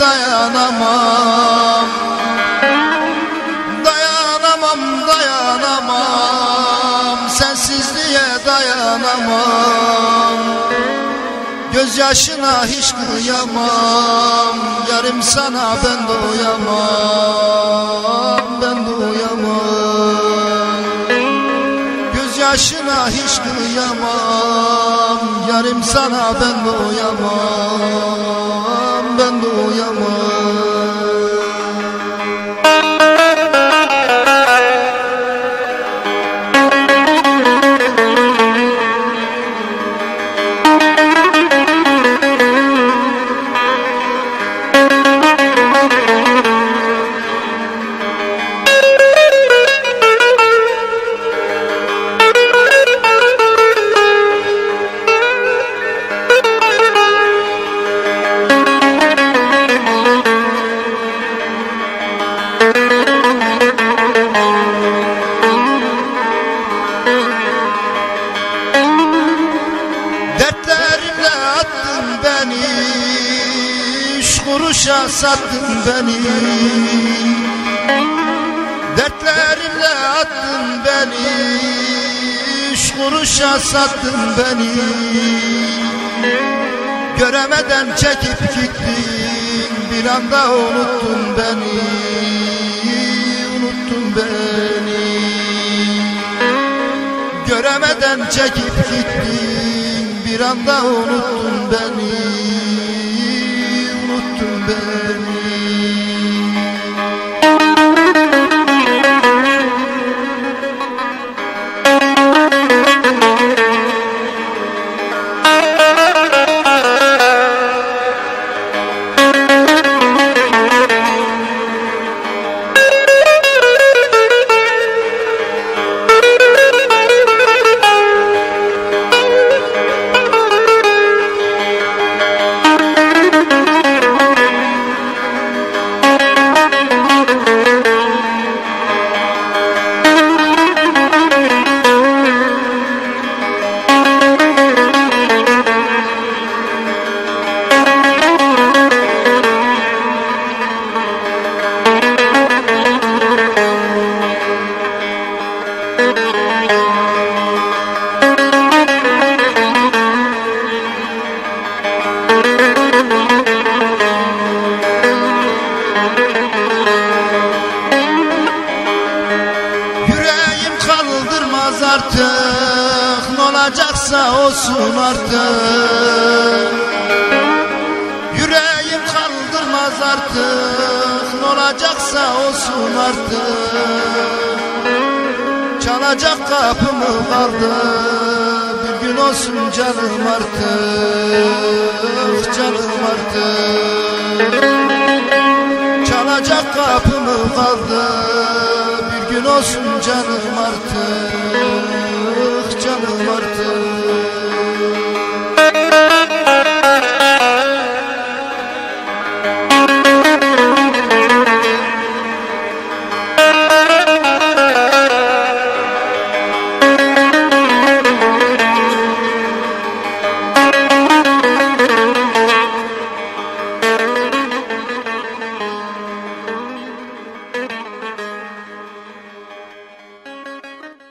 dayanamam. Dayanamam dayanamam. Sensizliğe dayanamam. Gözyaşına hiç kıyamam Yarım sana ben doyamam. Ben doyamam. Gözyaşına hiç kıyamam Yarım sana ben doyamam Üç kuruşa sattın beni. Dertlerimle attın beni. Üç kuruşa sattın beni. Göremeden çekip gittin. Bir anda unuttun beni. Unuttun beni. Göremeden çekip gittin. Bir anda unuttun beni Yüreğim kaldırmaz artık Ne olacaksa olsun artık. Yüreğim kaldırmaz artık Ne olacaksa olsun artık. Çalacak kapımı kaldı olsun canım artık Canım artık. Çalacak kapımı kaldı Bir gün olsun canım artık